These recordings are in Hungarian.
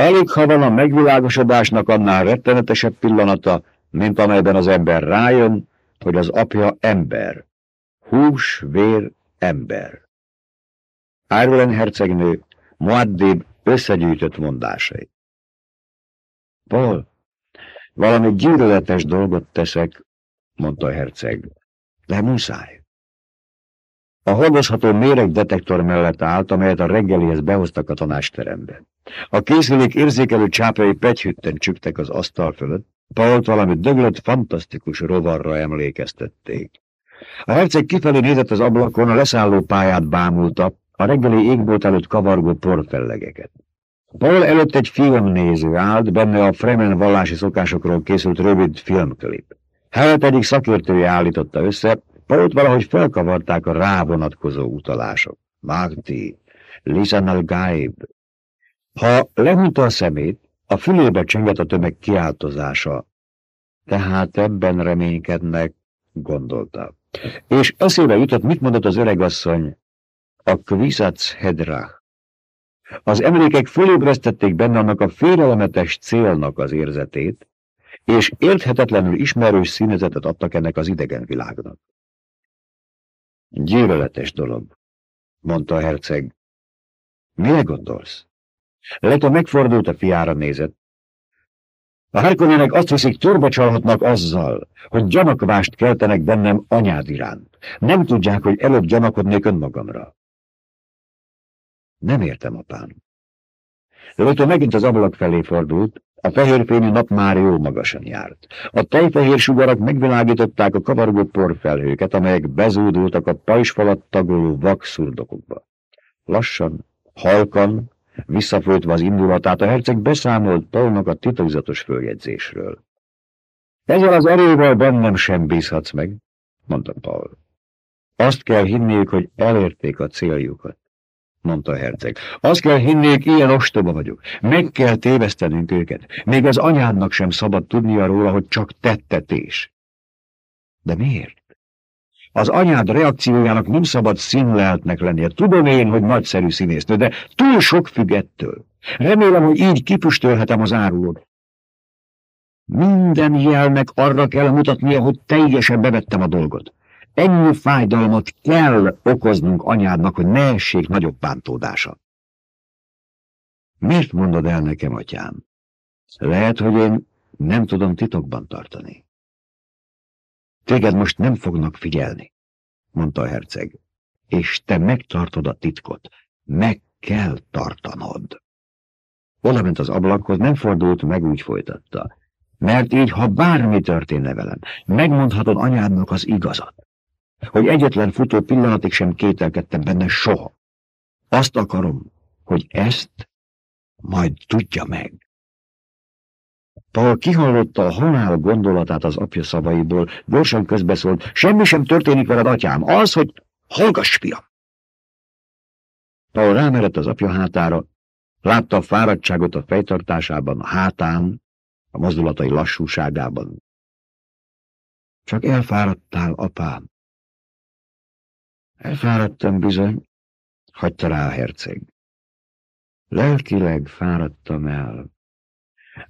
Alig ha van a megvilágosodásnak annál rettenetesebb pillanata, mint amelyben az ember rájön, hogy az apja ember. Hús, vér, ember. Ireland hercegnő Muaddib összegyűjtött mondásai. Paul, valami gyűlöletes dolgot teszek, mondta a herceg, de muszáj. A hordozható méregdetektor mellett állt, amelyet a reggelihez behoztak a tanásterembe. A készülék érzékelő csápai pegyhütten csüktek az asztal fölött, Pault valami döglött, fantasztikus rovarra emlékeztették. A herceg kifelé nézett az ablakon, a leszálló pályát bámulta, a reggeli égbolt előtt kavargó porfellegeket. Paul előtt egy filmnéző állt, benne a Fremen vallási szokásokról készült rövid filmklip. Hell pedig szakértője állította össze, Pault valahogy felkavarták a rávonatkozó utalások. Magdi, Lisan al-Gaib. Ha lehunta a szemét, a fülébe csengett a tömeg kiáltozása. Tehát ebben reménykednek, gondolta. És eszébe jutott, mit mondott az öregasszony, a Kvisac Hedra. Az emlékek fölébresztették benne annak a félelemetes célnak az érzetét, és érthetetlenül ismerős színezetet adtak ennek az idegen világnak. Gyűlöletes dolog, mondta a herceg. Mire gondolsz? Leto megfordult a fiára nézett. A Harkonnenek azt hiszik, turba csalhatnak azzal, hogy gyanakvást keltenek bennem anyád iránt. Nem tudják, hogy előbb gyanakodnék önmagamra. Nem értem, apám. Leto megint az ablak felé fordult, a fehérfényű nap már jó magasan járt. A tejfehér sugarak megvilágították a kavargó porfelhőket, amelyek bezúdultak a pajsfalat tagoló vak szurdokokba. Lassan, halkan, visszafolytva az indulatát, a herceg beszámolt Paulnak a titokzatos följegyzésről. Ezzel az erővel bennem sem bízhatsz meg, mondta Paul. Azt kell hinniük, hogy elérték a céljukat mondta a herceg. Azt kell hinnék, ilyen ostoba vagyok. Meg kell tévesztenünk őket. Még az anyádnak sem szabad tudnia róla, hogy csak tettetés. De miért? Az anyád reakciójának nem szabad színleltnek lennie. Tudom én, hogy nagyszerű színésznő, de túl sok függ. Remélem, hogy így kipüstölhetem az árulót. Minden jelnek arra kell mutatnia, hogy teljesen bevettem a dolgot. Ennyi fájdalmat kell okoznunk anyádnak, hogy ne essék nagyobb bántódása. Miért mondod el nekem, atyám? Lehet, hogy én nem tudom titokban tartani. Téged most nem fognak figyelni, mondta a herceg, és te megtartod a titkot. Meg kell tartanod. Oda ment az ablakhoz, nem fordult, meg úgy folytatta. Mert így, ha bármi történne velem, megmondhatod anyádnak az igazat hogy egyetlen futó pillanatig sem kételkedtem benne soha. Azt akarom, hogy ezt majd tudja meg. Paul kihallotta a halál gondolatát az apja szavaiból, gyorsan közbeszólt, semmi sem történik veled, atyám, az, hogy hallgass, fiam! Paul rámerett az apja hátára, látta a fáradtságot a fejtartásában, a hátán, a mozdulatai lassúságában. Csak elfáradtál, apám, Elfáradtam bizony, hagyta rá a herceg. Lelkileg fáradtam el.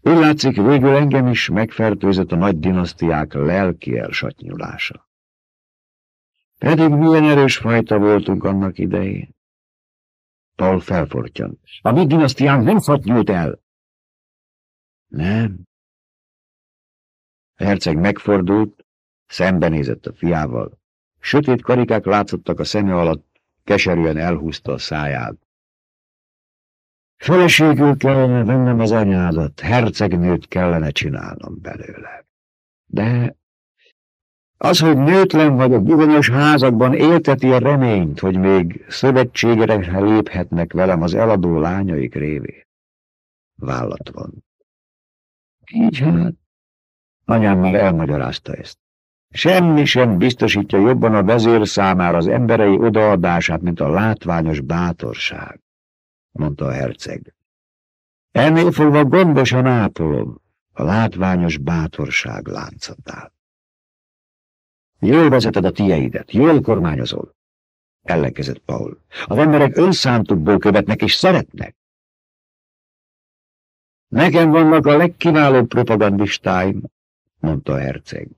Úgy látszik, végül engem is megfertőzött a nagy dinasztiák lelki elsatnyulása. Pedig milyen erős fajta voltunk annak idején. Paul felfortyan. A mi dinasztiánk nem szatnyult el. Nem. A herceg megfordult, szembenézett a fiával. Sötét karikák látszottak a szeme alatt, keserűen elhúzta a száját. Feleségül kellene vennem az anyádat, hercegnőt kellene csinálnom belőle. De az, hogy nőtlen vagyok bizonyos házakban, élteti a reményt, hogy még szövetségre léphetnek velem az eladó lányaik révé. Vállat van. Így hát, anyám már elmagyarázta ezt. Semmi sem biztosítja jobban a vezér számára az emberei odaadását, mint a látványos bátorság, mondta a herceg. Ennél fogva gondosan ápolom a látványos bátorság láncatát. Jól vezeted a tieidet, jól kormányozol, ellenkezett Paul. Az emberek önszántukból követnek és szeretnek. Nekem vannak a legkiválóbb propagandistáim, mondta a herceg.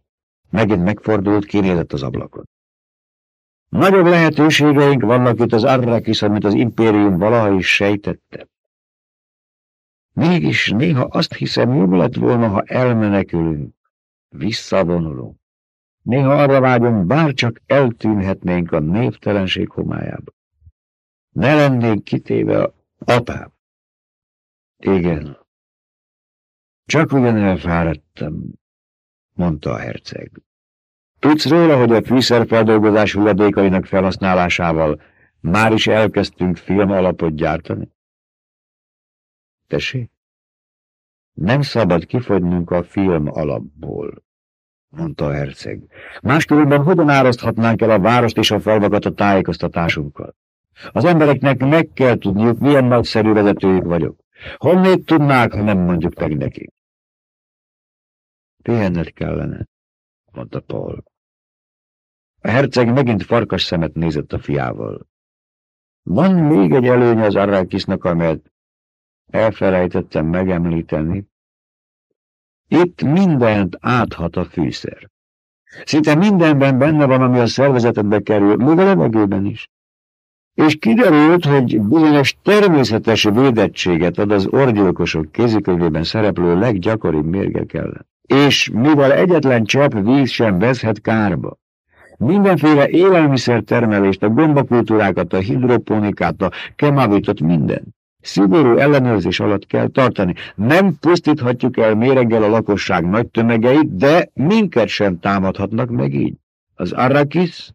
Megint megfordult, kinézett az ablakon. Nagyobb lehetőségeink vannak itt az Arrakis, amit az impérium valaha is sejtette. Mégis néha azt hiszem, jobb lett volna, ha elmenekülünk, visszavonulunk. Néha arra vágyom, bárcsak eltűnhetnénk a névtelenség homályába. Ne lennénk kitéve apám. Igen. Csak ugyan elfáradtam, mondta a herceg. Tudsz róla, hogy a fűszerfeldolgozás hulladékainak felhasználásával már is elkezdtünk film alapot gyártani? Tessék? Nem szabad kifogynunk a film alapból, mondta a herceg. Máskülönben hogyan áraszthatnánk el a várost és a falvakat a tájékoztatásunkkal? Az embereknek meg kell tudniuk, milyen nagyszerű vezetőjük vagyok. Honnét tudnák, ha nem mondjuk meg nekik? Pihenned kellene, mondta Paul. A herceg megint farkas szemet nézett a fiával. Van még egy előny az Arrakisnak, amelyet elfelejtettem megemlíteni. Itt mindent áthat a fűszer. Szinte mindenben benne van, ami a szervezetedbe kerül, még a levegőben is. És kiderült, hogy bizonyos természetes védettséget ad az orgyilkosok kézikönyvében szereplő leggyakoribb mérgek ellen. És mivel egyetlen csepp víz sem vezhet kárba, mindenféle élelmiszertermelést, a gombakultúrákat, a hidroponikát, a kemavitot, minden. Szigorú ellenőrzés alatt kell tartani. Nem pusztíthatjuk el méreggel a lakosság nagy tömegeit, de minket sem támadhatnak meg így. Az Arrakis,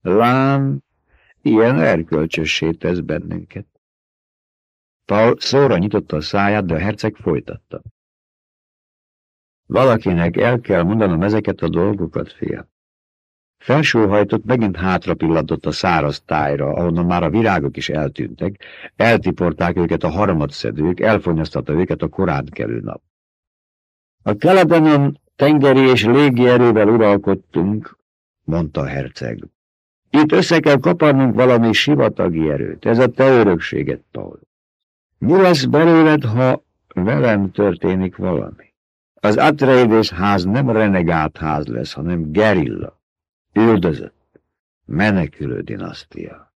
lám, ilyen erkölcsössé tesz bennünket. Paul szóra nyitotta a száját, de a herceg folytatta. Valakinek el kell mondanom ezeket a dolgokat, fia. Felsóhajtott, megint hátra pillantott a száraz tájra, ahonnan már a virágok is eltűntek, eltiporták őket a harmadszedők, elfonyasztatta őket a koránkelő nap. A keleten tengeri és légi erővel uralkodtunk, mondta a herceg. Itt össze kell kaparnunk valami sivatagi erőt, ez a te örökséget, Paul. Mi lesz belőled, ha velem történik valami? Az Atreides ház nem renegát ház lesz, hanem gerilla. Üldözött. Menekülő dinasztia.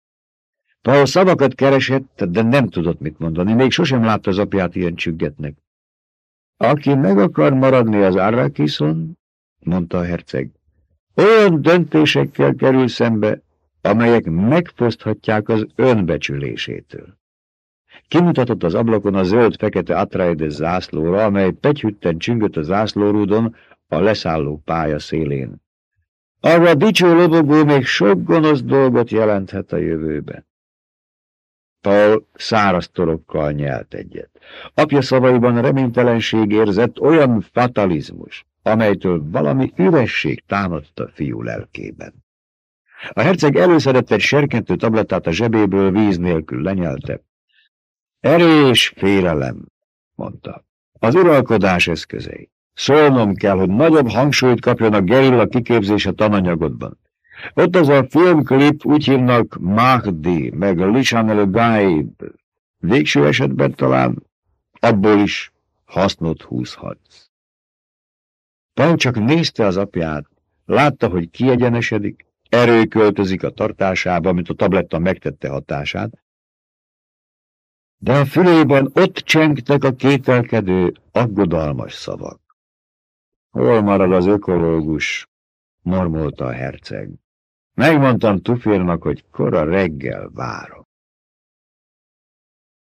Paul szavakat keresett, de nem tudott mit mondani, még sosem látta az apját ilyen csüggetnek. Aki meg akar maradni az Arrakison, mondta a herceg, olyan döntésekkel kerül szembe, amelyek megfoszthatják az önbecsülésétől. Kimutatott az ablakon a zöld-fekete Atreides zászlóra, amely pegyhütten csüngött a zászlórúdon a leszálló pálya szélén. Arra a dicső lobogó még sok gonosz dolgot jelenthet a jövőben. Paul száraz torokkal nyelt egyet. Apja szavaiban reménytelenség érzett olyan fatalizmus, amelytől valami üresség támadta fiú lelkében. A herceg előszedett egy serkentő tablettát a zsebéből víz nélkül lenyelte. Erős félelem, mondta. Az uralkodás eszközei. Szólnom kell, hogy nagyobb hangsúlyt kapjon a gerilla kiképzése tananyagodban. Ott az a filmklip úgy hívnak Mahdi, meg Lishan el Gaib. Végső esetben talán abból is hasznot húzhatsz. Paul csak nézte az apját, látta, hogy kiegyenesedik, erő költözik a tartásába, mint a tabletta megtette hatását, de a fülében ott csengtek a kételkedő, aggodalmas szavak. Hol marad az ökológus? mormolta a herceg. Megmondtam Tufirnak, hogy kora reggel várom.